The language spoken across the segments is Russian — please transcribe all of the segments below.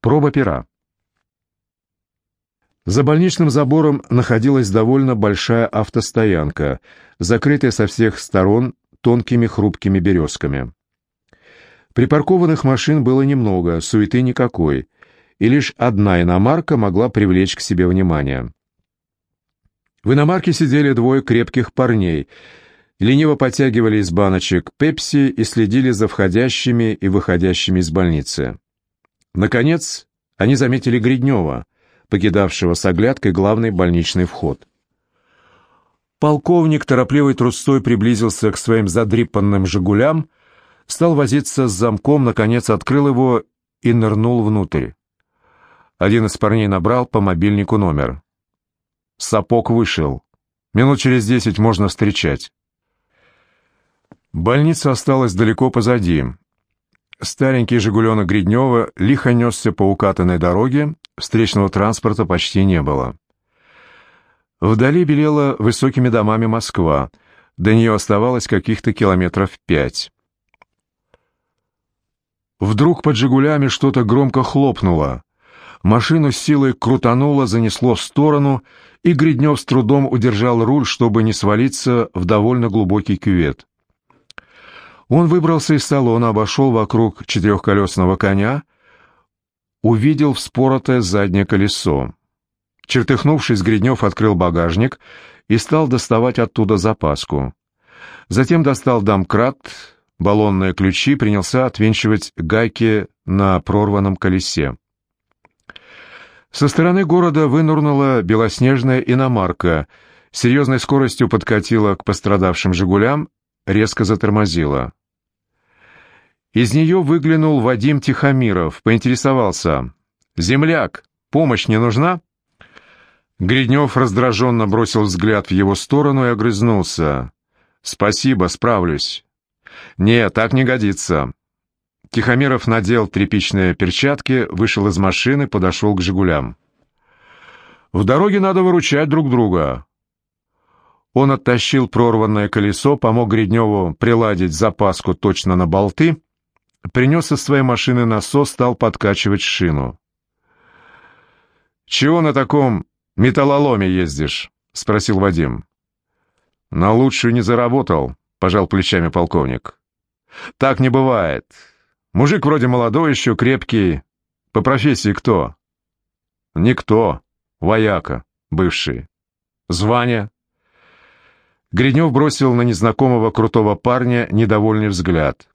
Проба пера. За больничным забором находилась довольно большая автостоянка, закрытая со всех сторон тонкими хрупкими березками. Припаркованных машин было немного, суеты никакой, и лишь одна иномарка могла привлечь к себе внимание. В иномарке сидели двое крепких парней, лениво подтягивали из баночек пепси и следили за входящими и выходящими из больницы. Наконец, они заметили Гриднева, покидавшего с оглядкой главный больничный вход. Полковник торопливой трустой приблизился к своим задрипанным «Жигулям», стал возиться с замком, наконец открыл его и нырнул внутрь. Один из парней набрал по мобильнику номер. Сапог вышел. Минут через десять можно встречать. Больница осталась далеко позади. Старенький «Жигуленок» Гриднева лихо несся по укатанной дороге, встречного транспорта почти не было. Вдали белела высокими домами Москва, до нее оставалось каких-то километров пять. Вдруг под «Жигулями» что-то громко хлопнуло. Машину с силой крутануло, занесло в сторону, и Гриднев с трудом удержал руль, чтобы не свалиться в довольно глубокий кювет. Он выбрался из салона, обошел вокруг четырехколесного коня, увидел вспоротое заднее колесо. Чертыхнувшись, Гриднев открыл багажник и стал доставать оттуда запаску. Затем достал домкрат, баллонные ключи, принялся отвинчивать гайки на прорванном колесе. Со стороны города вынурнула белоснежная иномарка, серьезной скоростью подкатила к пострадавшим «Жигулям», резко затормозила. Из нее выглянул Вадим Тихомиров, поинтересовался. «Земляк, помощь не нужна?» Гриднев раздраженно бросил взгляд в его сторону и огрызнулся. «Спасибо, справлюсь». «Не, так не годится». Тихомиров надел тряпичные перчатки, вышел из машины, подошел к «Жигулям». «В дороге надо выручать друг друга». Он оттащил прорванное колесо, помог Гридневу приладить запаску точно на болты принес из своей машины насос, стал подкачивать шину. «Чего на таком металлоломе ездишь?» — спросил Вадим. «На лучшую не заработал», — пожал плечами полковник. «Так не бывает. Мужик вроде молодой еще, крепкий. По профессии кто?» «Никто. Вояка. Бывший. Звание?» Гринев бросил на незнакомого крутого парня недовольный взгляд.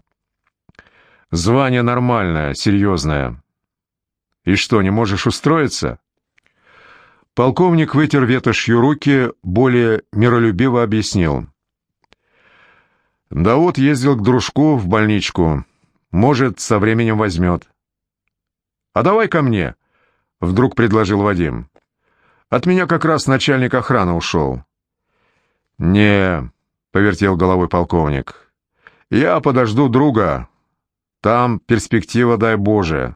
Звание нормальное, серьезное. И что, не можешь устроиться? Полковник вытер ветошью руки, более миролюбиво объяснил. Да вот ездил к дружку в больничку. Может, со временем возьмет. А давай ко мне, вдруг предложил Вадим. От меня как раз начальник охраны ушел. Не, повертел головой полковник. Я подожду друга, там перспектива, дай Боже.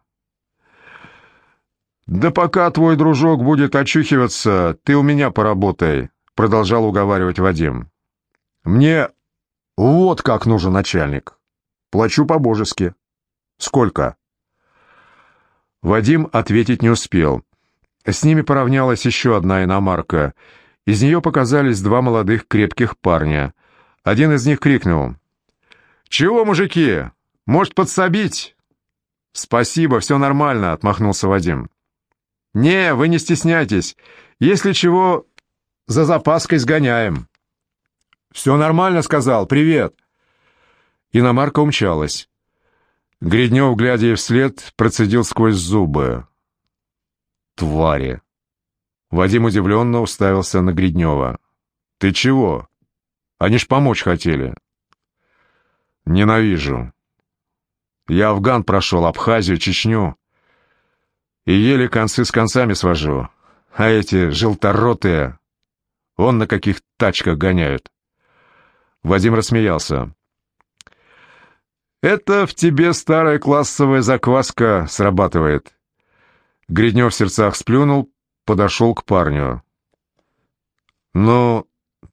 «Да пока твой дружок будет очухиваться, ты у меня поработай», — продолжал уговаривать Вадим. «Мне вот как нужен начальник. Плачу по-божески». «Сколько?» Вадим ответить не успел. С ними поравнялась еще одна иномарка. Из нее показались два молодых крепких парня. Один из них крикнул. «Чего, мужики? Может, подсобить?» «Спасибо, все нормально», — отмахнулся Вадим. «Не, вы не стесняйтесь. Если чего, за запаской сгоняем». «Все нормально», — сказал. «Привет». Иномарка умчалась. Гриднев, глядя ей вслед, процедил сквозь зубы. «Твари!» Вадим удивленно уставился на Гриднева. «Ты чего? Они ж помочь хотели». «Ненавижу. Я Афган прошел, Абхазию, Чечню. И еле концы с концами свожу. А эти желторотые, он на каких тачках гоняют. Вадим рассмеялся. «Это в тебе старая классовая закваска срабатывает». Гриднев в сердцах сплюнул, подошел к парню. «Ну,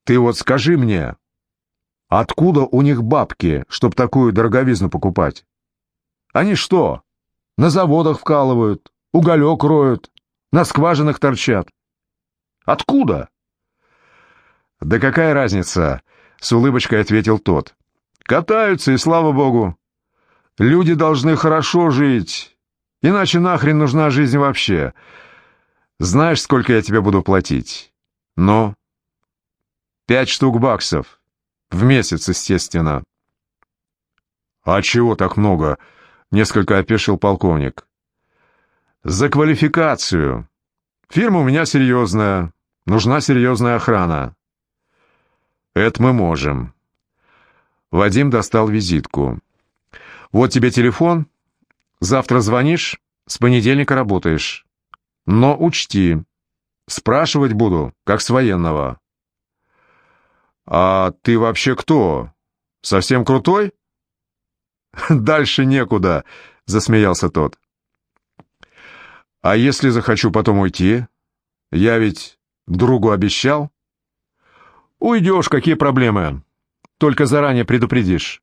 ты вот скажи мне, откуда у них бабки, чтоб такую дороговизну покупать?» Они что, на заводах вкалывают, уголек роют, на скважинах торчат. Откуда? Да какая разница, с улыбочкой ответил тот. Катаются, и слава богу. Люди должны хорошо жить, иначе нахрен нужна жизнь вообще. Знаешь, сколько я тебе буду платить? Ну? Пять штук баксов. В месяц, естественно. А чего так много? Несколько опешил полковник. За квалификацию. Фирма у меня серьезная. Нужна серьезная охрана. Это мы можем. Вадим достал визитку. Вот тебе телефон. Завтра звонишь, с понедельника работаешь. Но учти, спрашивать буду, как с военного. А ты вообще кто? Совсем крутой? Дальше некуда, засмеялся тот. А если захочу потом уйти? Я ведь другу обещал. Уйдешь, какие проблемы? Только заранее предупредишь.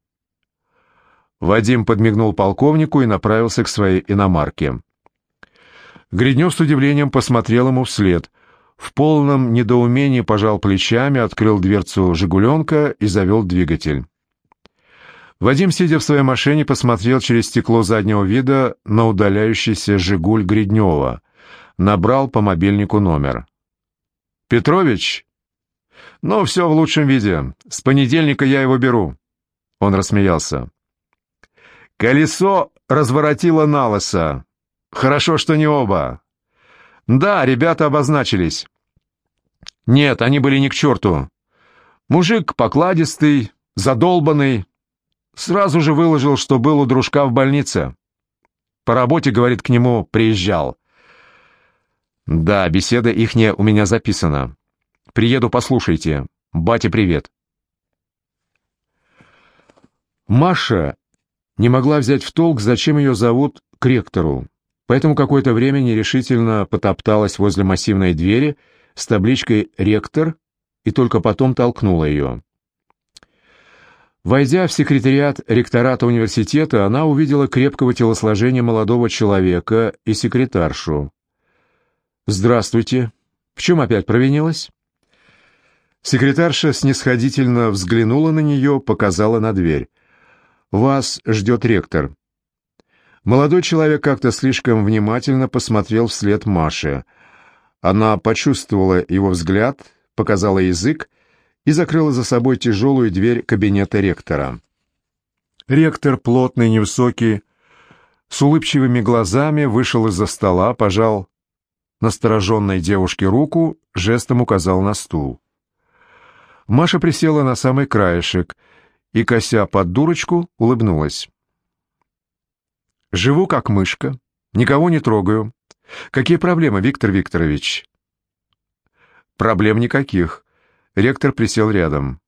Вадим подмигнул полковнику и направился к своей иномарке. Гриднев с удивлением посмотрел ему вслед. В полном недоумении пожал плечами, открыл дверцу «Жигуленка» и завел двигатель. Вадим, сидя в своей машине, посмотрел через стекло заднего вида на удаляющийся «Жигуль» Гриднева. Набрал по мобильнику номер. «Петрович?» «Ну, все в лучшем виде. С понедельника я его беру». Он рассмеялся. «Колесо разворотило на Хорошо, что не оба. Да, ребята обозначились. Нет, они были не к черту. Мужик покладистый, задолбанный. Сразу же выложил, что был у дружка в больнице. По работе, говорит, к нему приезжал. Да, беседа ихняя у меня записана. Приеду, послушайте. Бате привет. Маша не могла взять в толк, зачем ее зовут к ректору поэтому какое-то время нерешительно потопталась возле массивной двери с табличкой «Ректор» и только потом толкнула ее. Войдя в секретариат ректората университета, она увидела крепкого телосложения молодого человека и секретаршу. «Здравствуйте. В чем опять провинилась?» Секретарша снисходительно взглянула на нее, показала на дверь. «Вас ждет ректор. Молодой человек как-то слишком внимательно посмотрел вслед Маше. Она почувствовала его взгляд, показала язык и закрыла за собой тяжелую дверь кабинета ректора. Ректор, плотный, невысокий, с улыбчивыми глазами, вышел из-за стола, пожал настороженной девушке руку, жестом указал на стул. Маша присела на самый краешек и, кося под дурочку, улыбнулась. Живу как мышка, никого не трогаю. Какие проблемы, Виктор Викторович? Проблем никаких. Ректор присел рядом.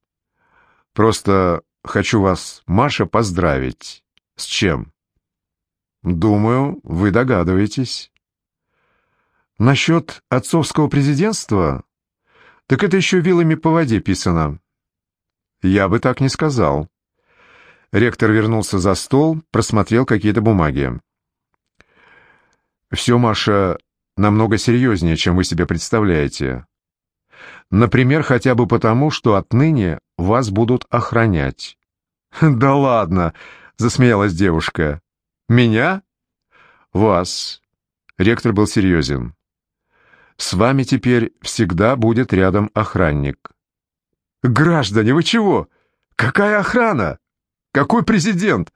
Просто хочу вас, Маша, поздравить. С чем? Думаю, вы догадываетесь. Насчет отцовского президентства? Так это еще вилами по воде писано. Я бы так не сказал. Ректор вернулся за стол, просмотрел какие-то бумаги. «Все, Маша, намного серьезнее, чем вы себе представляете. Например, хотя бы потому, что отныне вас будут охранять». «Да ладно!» — засмеялась девушка. «Меня?» «Вас». Ректор был серьезен. «С вами теперь всегда будет рядом охранник». «Граждане, вы чего? Какая охрана?» Какой президент?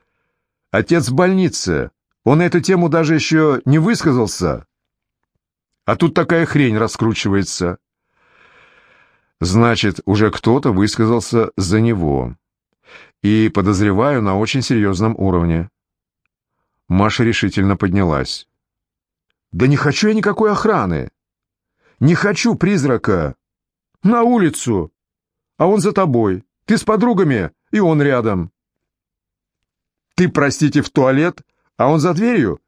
Отец в больнице. Он эту тему даже еще не высказался. А тут такая хрень раскручивается. Значит, уже кто-то высказался за него. И, подозреваю, на очень серьезном уровне. Маша решительно поднялась. «Да не хочу я никакой охраны! Не хочу призрака! На улицу! А он за тобой! Ты с подругами, и он рядом!» Ты, простите, в туалет, а он за дверью?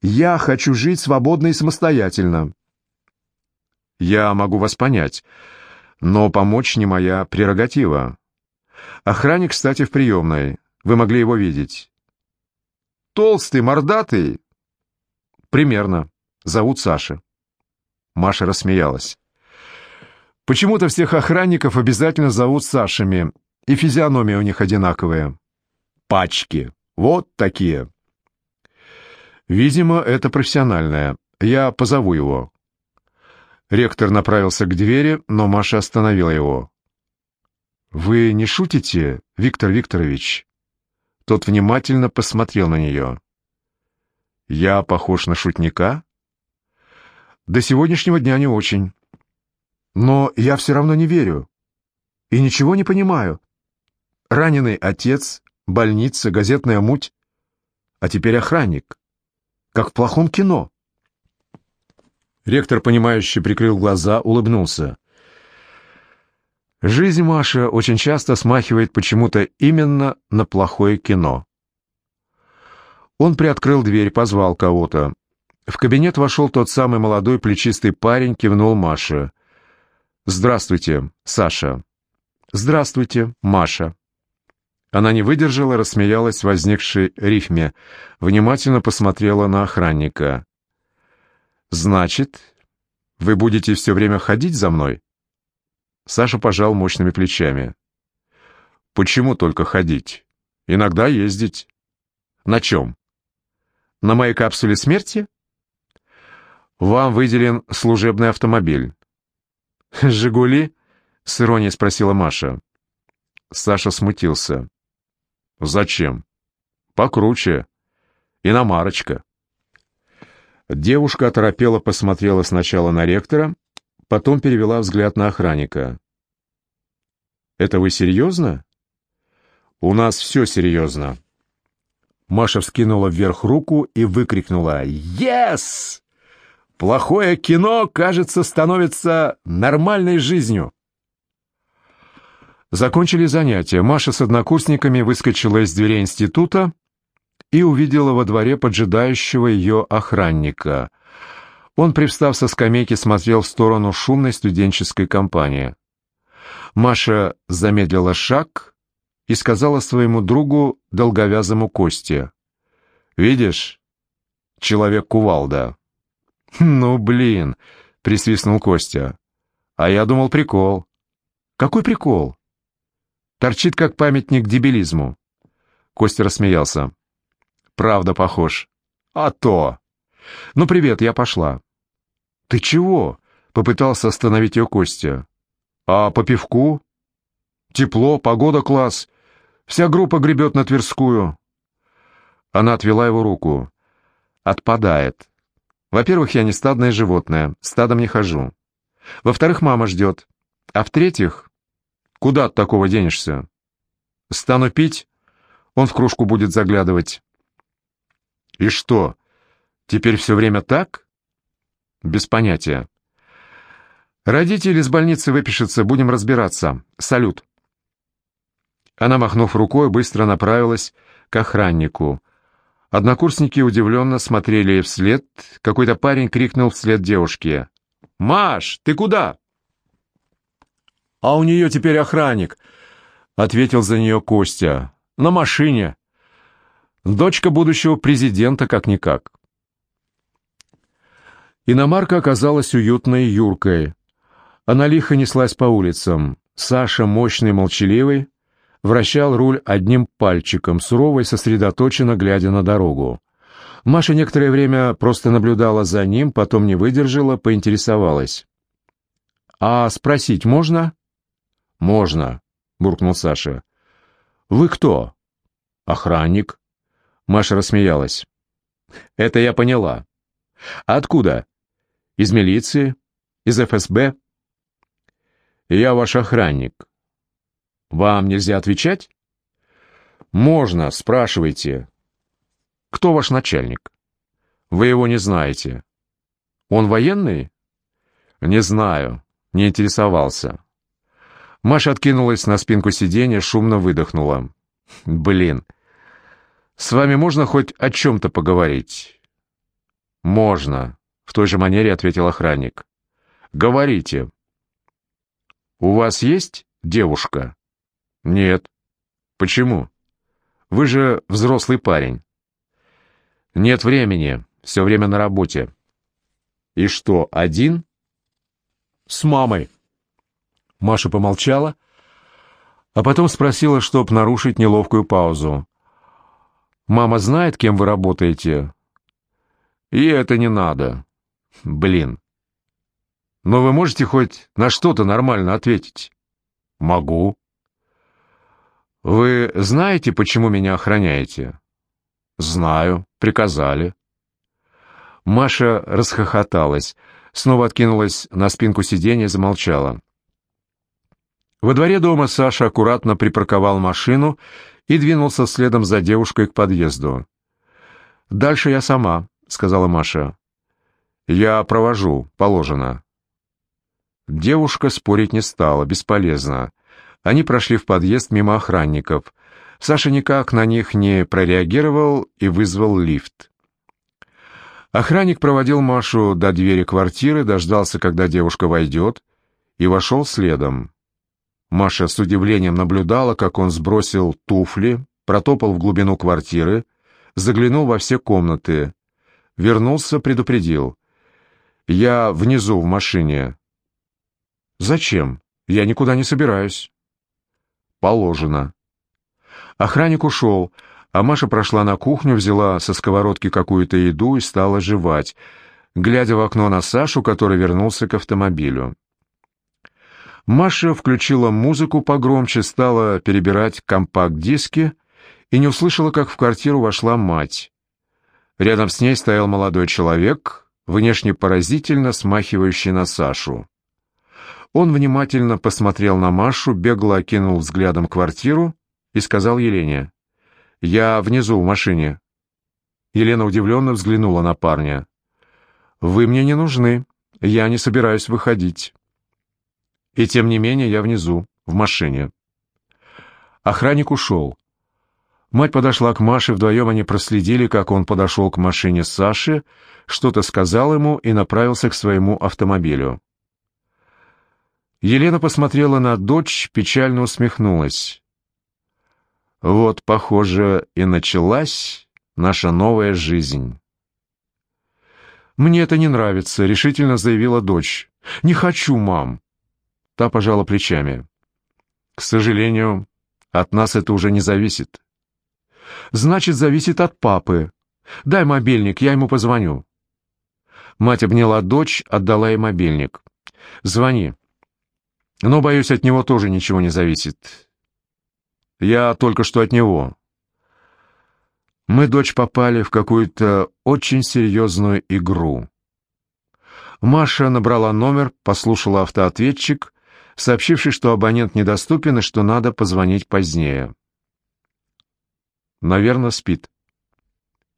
Я хочу жить свободно и самостоятельно. Я могу вас понять, но помочь не моя прерогатива. Охранник, кстати, в приемной. Вы могли его видеть. Толстый, мордатый. Примерно. Зовут Саша. Маша рассмеялась. Почему-то всех охранников обязательно зовут Сашами, и физиономия у них одинаковая. Пачки. Вот такие. Видимо, это профессиональное. Я позову его. Ректор направился к двери, но Маша остановила его. «Вы не шутите, Виктор Викторович?» Тот внимательно посмотрел на нее. «Я похож на шутника?» «До сегодняшнего дня не очень. Но я все равно не верю. И ничего не понимаю. Раненый отец, больница, газетная муть. А теперь охранник. Как в плохом кино». Ректор, понимающе прикрыл глаза, улыбнулся. Жизнь Маша очень часто смахивает почему-то именно на плохое кино. Он приоткрыл дверь, позвал кого-то. В кабинет вошел тот самый молодой плечистый парень, кивнул Маше. «Здравствуйте, Саша». «Здравствуйте, Маша». Она не выдержала, рассмеялась в возникшей рифме, внимательно посмотрела на охранника. «Значит, вы будете все время ходить за мной?» Саша пожал мощными плечами. «Почему только ходить? Иногда ездить». «На чем?» «На моей капсуле смерти?» «Вам выделен служебный автомобиль». «Жигули?» — с иронией спросила Маша. Саша смутился. «Зачем?» «Покруче. Иномарочка». Девушка оторопела посмотрела сначала на ректора, потом перевела взгляд на охранника. «Это вы серьезно?» «У нас все серьезно». Маша вскинула вверх руку и выкрикнула «Yes!» «Плохое кино, кажется, становится нормальной жизнью». Закончили занятия. Маша с однокурсниками выскочила из дверей института и увидела во дворе поджидающего ее охранника. Он, привстав со скамейки, смотрел в сторону шумной студенческой компании. Маша замедлила шаг и сказала своему другу, долговязому Косте. «Видишь, человек кувалда». «Ну, блин!» — присвистнул Костя. «А я думал, прикол». «Какой прикол?» «Торчит, как памятник дебилизму». Костя рассмеялся. Правда похож. А то. Ну, привет, я пошла. Ты чего? Попытался остановить ее Костя. А по пивку? Тепло, погода класс. Вся группа гребет на Тверскую. Она отвела его руку. Отпадает. Во-первых, я не стадное животное, стадом не хожу. Во-вторых, мама ждет. А в-третьих, куда от такого денешься? Стану пить, он в кружку будет заглядывать. И что, теперь все время так? Без понятия. Родители из больницы выпишутся, будем разбираться. Салют. Она, махнув рукой, быстро направилась к охраннику. Однокурсники удивленно смотрели ей вслед. Какой-то парень крикнул вслед девушке. «Маш, ты куда?» «А у нее теперь охранник», — ответил за нее Костя. «На машине». Дочка будущего президента как-никак. Иномарка оказалась уютной юркой. Она лихо неслась по улицам. Саша, мощный молчаливый, вращал руль одним пальчиком, сурово сосредоточенно глядя на дорогу. Маша некоторое время просто наблюдала за ним, потом не выдержала, поинтересовалась. «А спросить можно?» «Можно», — буркнул Саша. «Вы кто?» «Охранник». Маша рассмеялась. «Это я поняла. Откуда? Из милиции? Из ФСБ?» «Я ваш охранник. Вам нельзя отвечать?» «Можно, спрашивайте. Кто ваш начальник?» «Вы его не знаете. Он военный?» «Не знаю, не интересовался». Маша откинулась на спинку сиденья, шумно выдохнула. «Блин, «С вами можно хоть о чем-то поговорить?» «Можно», — в той же манере ответил охранник. «Говорите». «У вас есть девушка?» «Нет». «Почему? Вы же взрослый парень». «Нет времени. Все время на работе. И что, один? С мамой. Маша помолчала, а потом спросила, чтоб нарушить неловкую паузу. «Мама знает, кем вы работаете?» «И это не надо. Блин. Но вы можете хоть на что-то нормально ответить?» «Могу». «Вы знаете, почему меня охраняете?» «Знаю. Приказали». Маша расхохоталась, снова откинулась на спинку сиденья и замолчала. Во дворе дома Саша аккуратно припарковал машину и двинулся следом за девушкой к подъезду. «Дальше я сама», — сказала Маша. «Я провожу, положено». Девушка спорить не стала, бесполезно. Они прошли в подъезд мимо охранников. Саша никак на них не прореагировал и вызвал лифт. Охранник проводил Машу до двери квартиры, дождался, когда девушка войдет, и вошел следом. Маша с удивлением наблюдала, как он сбросил туфли, протопал в глубину квартиры, заглянул во все комнаты. Вернулся, предупредил. «Я внизу, в машине». «Зачем? Я никуда не собираюсь». «Положено». Охранник ушел, а Маша прошла на кухню, взяла со сковородки какую-то еду и стала жевать, глядя в окно на Сашу, который вернулся к автомобилю. Маша включила музыку погромче, стала перебирать компакт-диски и не услышала, как в квартиру вошла мать. Рядом с ней стоял молодой человек, внешне поразительно смахивающий на Сашу. Он внимательно посмотрел на Машу, бегло окинул взглядом квартиру и сказал Елене, «Я внизу в машине». Елена удивленно взглянула на парня. «Вы мне не нужны, я не собираюсь выходить». И тем не менее я внизу, в машине. Охранник ушел. Мать подошла к Маше, вдвоем они проследили, как он подошел к машине Саши, что-то сказал ему и направился к своему автомобилю. Елена посмотрела на дочь, печально усмехнулась. «Вот, похоже, и началась наша новая жизнь». «Мне это не нравится», — решительно заявила дочь. «Не хочу, мам». Та пожала плечами. «К сожалению, от нас это уже не зависит». «Значит, зависит от папы. Дай мобильник, я ему позвоню». Мать обняла дочь, отдала ей мобильник. «Звони. Но, боюсь, от него тоже ничего не зависит. Я только что от него». Мы, дочь, попали в какую-то очень серьезную игру. Маша набрала номер, послушала автоответчик сообщивший, что абонент недоступен и что надо позвонить позднее. «Наверное, спит.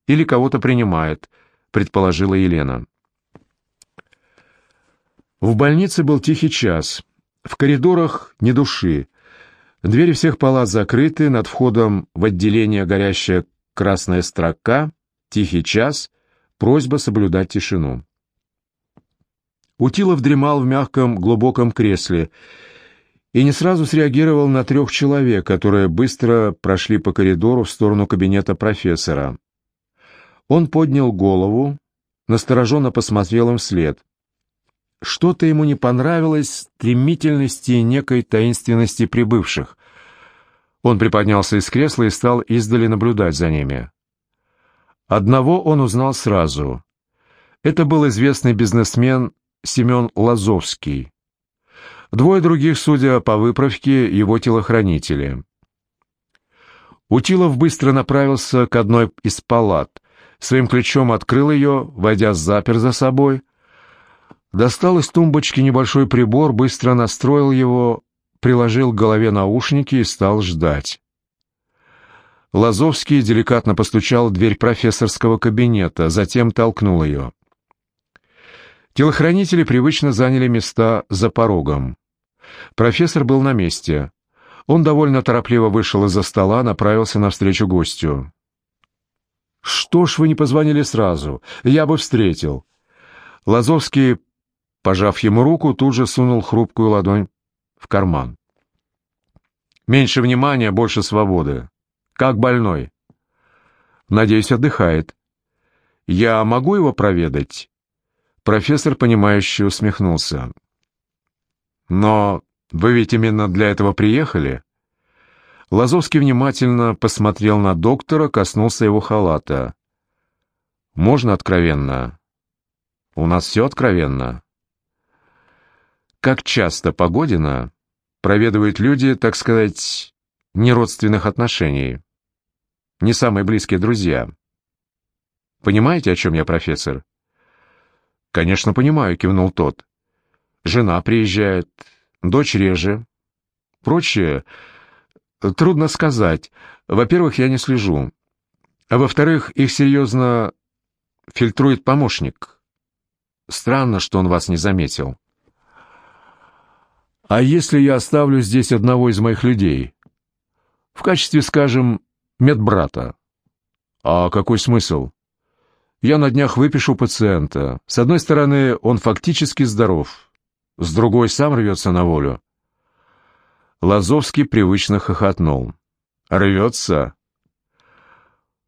Или кого-то принимает», — предположила Елена. В больнице был тихий час. В коридорах ни души. Двери всех палат закрыты, над входом в отделение горящая красная строка, тихий час, просьба соблюдать тишину. Утилов дремал в мягком глубоком кресле и не сразу среагировал на трех человек, которые быстро прошли по коридору в сторону кабинета профессора. Он поднял голову, настороженно посмотрел им вслед. Что-то ему не понравилось стремительности и некой таинственности прибывших. Он приподнялся из кресла и стал издали наблюдать за ними. Одного он узнал сразу. Это был известный бизнесмен Семен Лазовский. Двое других, судя по выправке, его телохранители. Утилов быстро направился к одной из палат. Своим ключом открыл ее, войдя запер за собой. Достал из тумбочки небольшой прибор, быстро настроил его, приложил к голове наушники и стал ждать. Лазовский деликатно постучал в дверь профессорского кабинета, затем толкнул ее. Телохранители привычно заняли места за порогом. Профессор был на месте. Он довольно торопливо вышел из-за стола, направился навстречу гостю. «Что ж вы не позвонили сразу? Я бы встретил». Лазовский, пожав ему руку, тут же сунул хрупкую ладонь в карман. «Меньше внимания, больше свободы. Как больной?» «Надеюсь, отдыхает». Я могу его проведать?» Профессор, понимающе усмехнулся. «Но вы ведь именно для этого приехали?» Лазовский внимательно посмотрел на доктора, коснулся его халата. «Можно откровенно?» «У нас все откровенно». «Как часто Погодина проведывают люди, так сказать, неродственных отношений, не самые близкие друзья?» «Понимаете, о чем я, профессор?» «Конечно, понимаю», — кивнул тот. «Жена приезжает, дочь реже. Прочее, трудно сказать. Во-первых, я не слежу. А во-вторых, их серьезно фильтрует помощник. Странно, что он вас не заметил». «А если я оставлю здесь одного из моих людей? В качестве, скажем, медбрата?» «А какой смысл?» Я на днях выпишу пациента. С одной стороны, он фактически здоров, с другой сам рвется на волю. Лазовский привычно хохотнул. «Рвется?»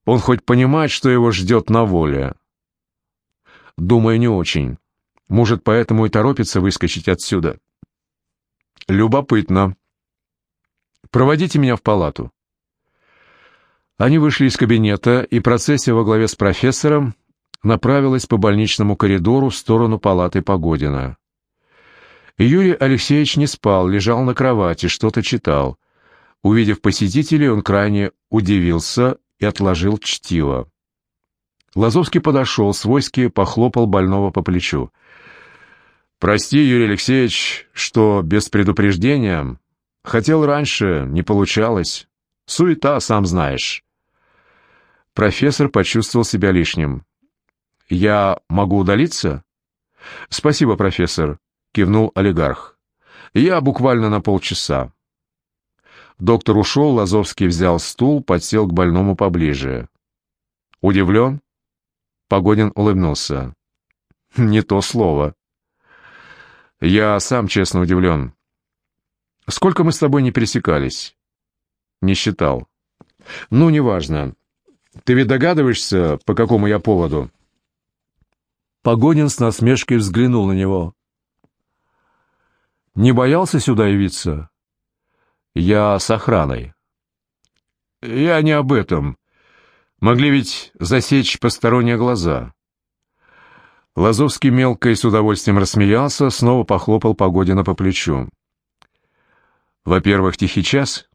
Он хоть понимает, что его ждет на воле? Думаю, не очень. Может, поэтому и торопится выскочить отсюда. Любопытно. Проводите меня в палату. Они вышли из кабинета, и процессия во главе с профессором направилась по больничному коридору в сторону палаты Погодина. Юрий Алексеевич не спал, лежал на кровати, что-то читал. Увидев посетителей, он крайне удивился и отложил чтиво. Лазовский подошел, свойски похлопал больного по плечу. «Прости, Юрий Алексеевич, что без предупреждения. Хотел раньше, не получалось. Суета, сам знаешь». Профессор почувствовал себя лишним. «Я могу удалиться?» «Спасибо, профессор», — кивнул олигарх. «Я буквально на полчаса». Доктор ушел, Лазовский взял стул, подсел к больному поближе. «Удивлен?» Погодин улыбнулся. «Не то слово». «Я сам честно удивлен. Сколько мы с тобой не пересекались?» «Не считал». «Ну, неважно. Ты ведь догадываешься, по какому я поводу?» Погодин с насмешкой взглянул на него. «Не боялся сюда явиться?» «Я с охраной». «Я не об этом. Могли ведь засечь посторонние глаза». Лазовский мелко и с удовольствием рассмеялся, снова похлопал Погодина по плечу. «Во-первых, тихий час,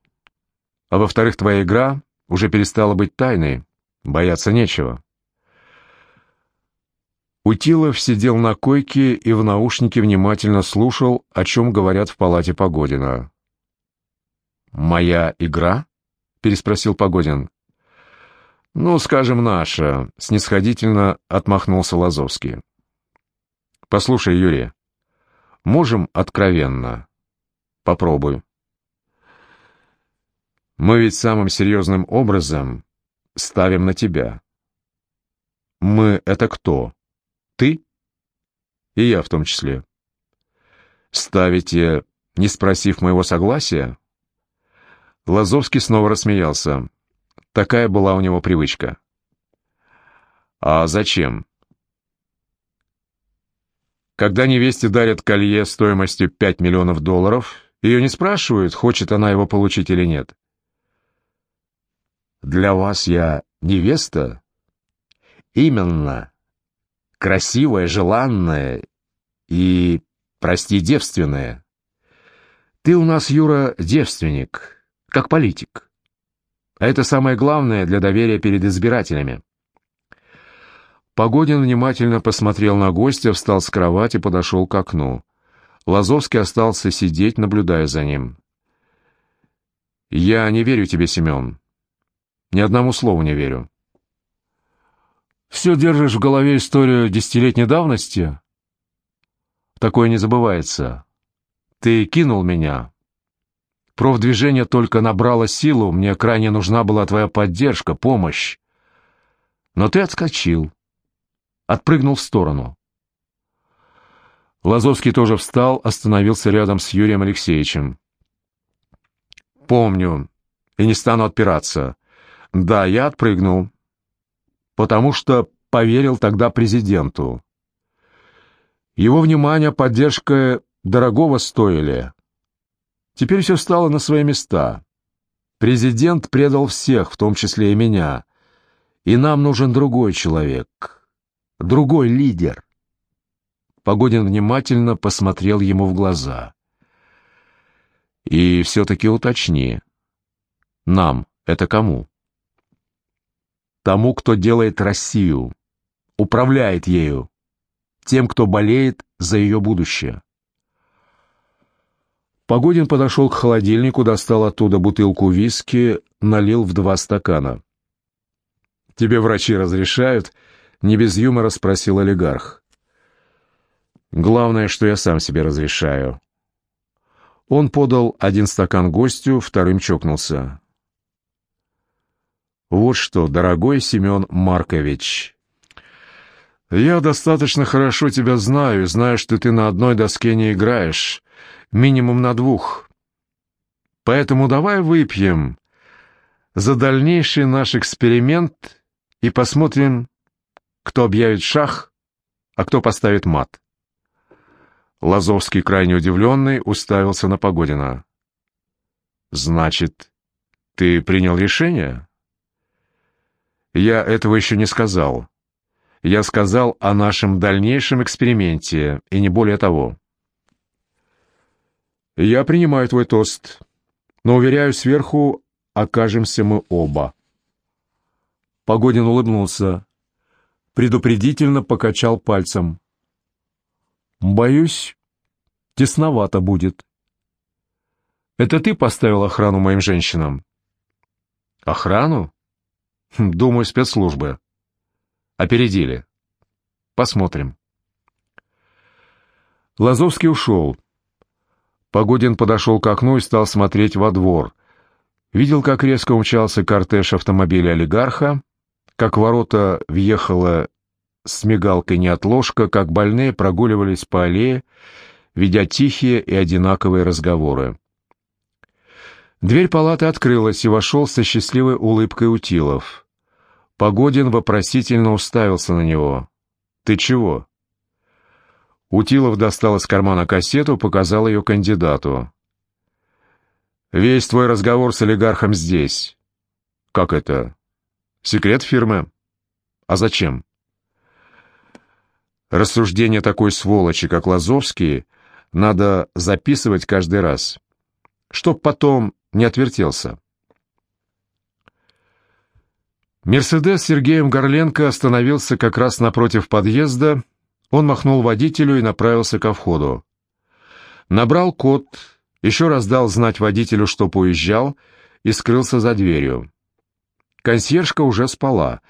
а во-вторых, твоя игра уже перестала быть тайной, бояться нечего». Утилов сидел на койке и в наушнике внимательно слушал, о чем говорят в палате Погодина. «Моя игра?» — переспросил Погодин. «Ну, скажем, наша», — снисходительно отмахнулся Лазовский. «Послушай, Юрий, можем откровенно? Попробуй. Мы ведь самым серьезным образом ставим на тебя. Мы — это кто?» Ты? И я в том числе. Ставите, не спросив моего согласия? Лазовский снова рассмеялся. Такая была у него привычка. А зачем? Когда невесте дарят колье стоимостью 5 миллионов долларов, ее не спрашивают, хочет она его получить или нет. Для вас я невеста? Именно красивая, желанная и, прости, девственная. Ты у нас, Юра, девственник, как политик. А это самое главное для доверия перед избирателями. Погодин внимательно посмотрел на гостя, встал с кровати, подошел к окну. Лазовский остался сидеть, наблюдая за ним. «Я не верю тебе, Семен. Ни одному слову не верю. Все держишь в голове историю десятилетней давности? Такое не забывается. Ты кинул меня. Профдвижение только набрало силу, мне крайне нужна была твоя поддержка, помощь. Но ты отскочил, отпрыгнул в сторону. Лазовский тоже встал, остановился рядом с Юрием Алексеевичем. «Помню, и не стану отпираться. Да, я отпрыгнул, потому что поверил тогда президенту. Его внимание, поддержка дорогого стоили. Теперь все стало на свои места. Президент предал всех, в том числе и меня. И нам нужен другой человек, другой лидер. Погодин внимательно посмотрел ему в глаза. И все-таки уточни. Нам это кому? Тому, кто делает Россию, управляет ею, тем, кто болеет за ее будущее. Погодин подошел к холодильнику, достал оттуда бутылку виски, налил в два стакана. «Тебе врачи разрешают?» — не без юмора спросил олигарх. «Главное, что я сам себе разрешаю». Он подал один стакан гостю, вторым чокнулся. «Вот что, дорогой Семен Маркович, я достаточно хорошо тебя знаю, знаю, что ты на одной доске не играешь» минимум на двух. Поэтому давай выпьем за дальнейший наш эксперимент и посмотрим, кто объявит шах, а кто поставит мат. Лазовский, крайне удивленный, уставился на Погодина. «Значит, ты принял решение?» «Я этого еще не сказал. Я сказал о нашем дальнейшем эксперименте, и не более того». «Я принимаю твой тост, но, уверяю, сверху окажемся мы оба». Погодин улыбнулся, предупредительно покачал пальцем. «Боюсь, тесновато будет». «Это ты поставил охрану моим женщинам?» «Охрану?» «Думаю, спецслужбы. Опередили. Посмотрим». Лазовский ушел. Погодин подошел к окну и стал смотреть во двор. Видел, как резко умчался кортеж автомобиля олигарха, как ворота въехала с мигалкой неотложка, как больные прогуливались по аллее, ведя тихие и одинаковые разговоры. Дверь палаты открылась, и вошел со счастливой улыбкой Утилов. Погодин вопросительно уставился на него. «Ты чего?» Утилов достал из кармана кассету, показал ее кандидату. «Весь твой разговор с олигархом здесь». «Как это?» «Секрет фирмы?» «А зачем?» Рассуждение такой сволочи, как Лазовский, надо записывать каждый раз, чтоб потом не отвертелся. Мерседес Сергеем Горленко остановился как раз напротив подъезда, он махнул водителю и направился ко входу. Набрал код, еще раз дал знать водителю, что уезжал, и скрылся за дверью. Консьержка уже спала.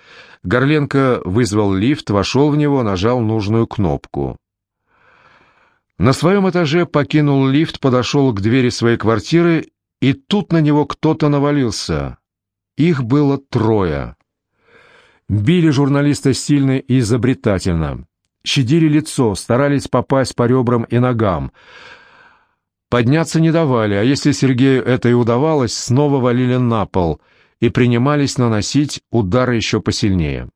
Горленко вызвал лифт, вошел в него, нажал нужную кнопку. На своем этаже покинул лифт, подошел к двери своей квартиры, и тут на него кто-то навалился. Их было трое. Били журналиста сильно и изобретательно щадили лицо, старались попасть по ребрам и ногам. Подняться не давали, а если Сергею это и удавалось, снова валили на пол и принимались наносить удары еще посильнее.